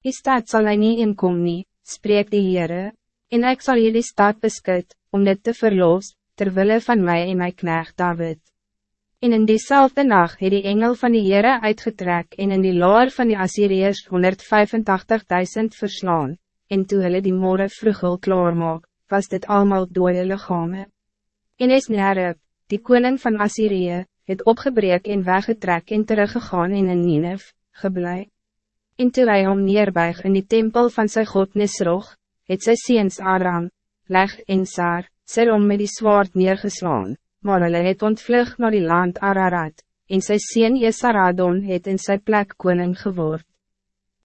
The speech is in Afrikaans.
Die stad zal hij niet inkom nie, spreek die Heere, en ik zal jullie stad beskut, om dit te verloos, terwille van mij en mijn knecht David. En in diezelfde nacht het die engel van die Heere uitgetrek en in die laar van die Assyriërs 185.000 verslaan, en toe hulle die morgen vroeg wil klaarmaak, was dit allemaal dode lichame. En is Nerib, die koning van Assyrië, het opgebreek en weggetrek en teruggegaan en in Ninef, geblei. En toe hy om neerbuig in die tempel van sy god Nisrog, het sy seens Aram, Leg en Sar, sy om met die zwaard neergeslaan, maar hulle het ontvlug naar die land Ararat, en sy seen Jesaradon het in sy plek koning geword.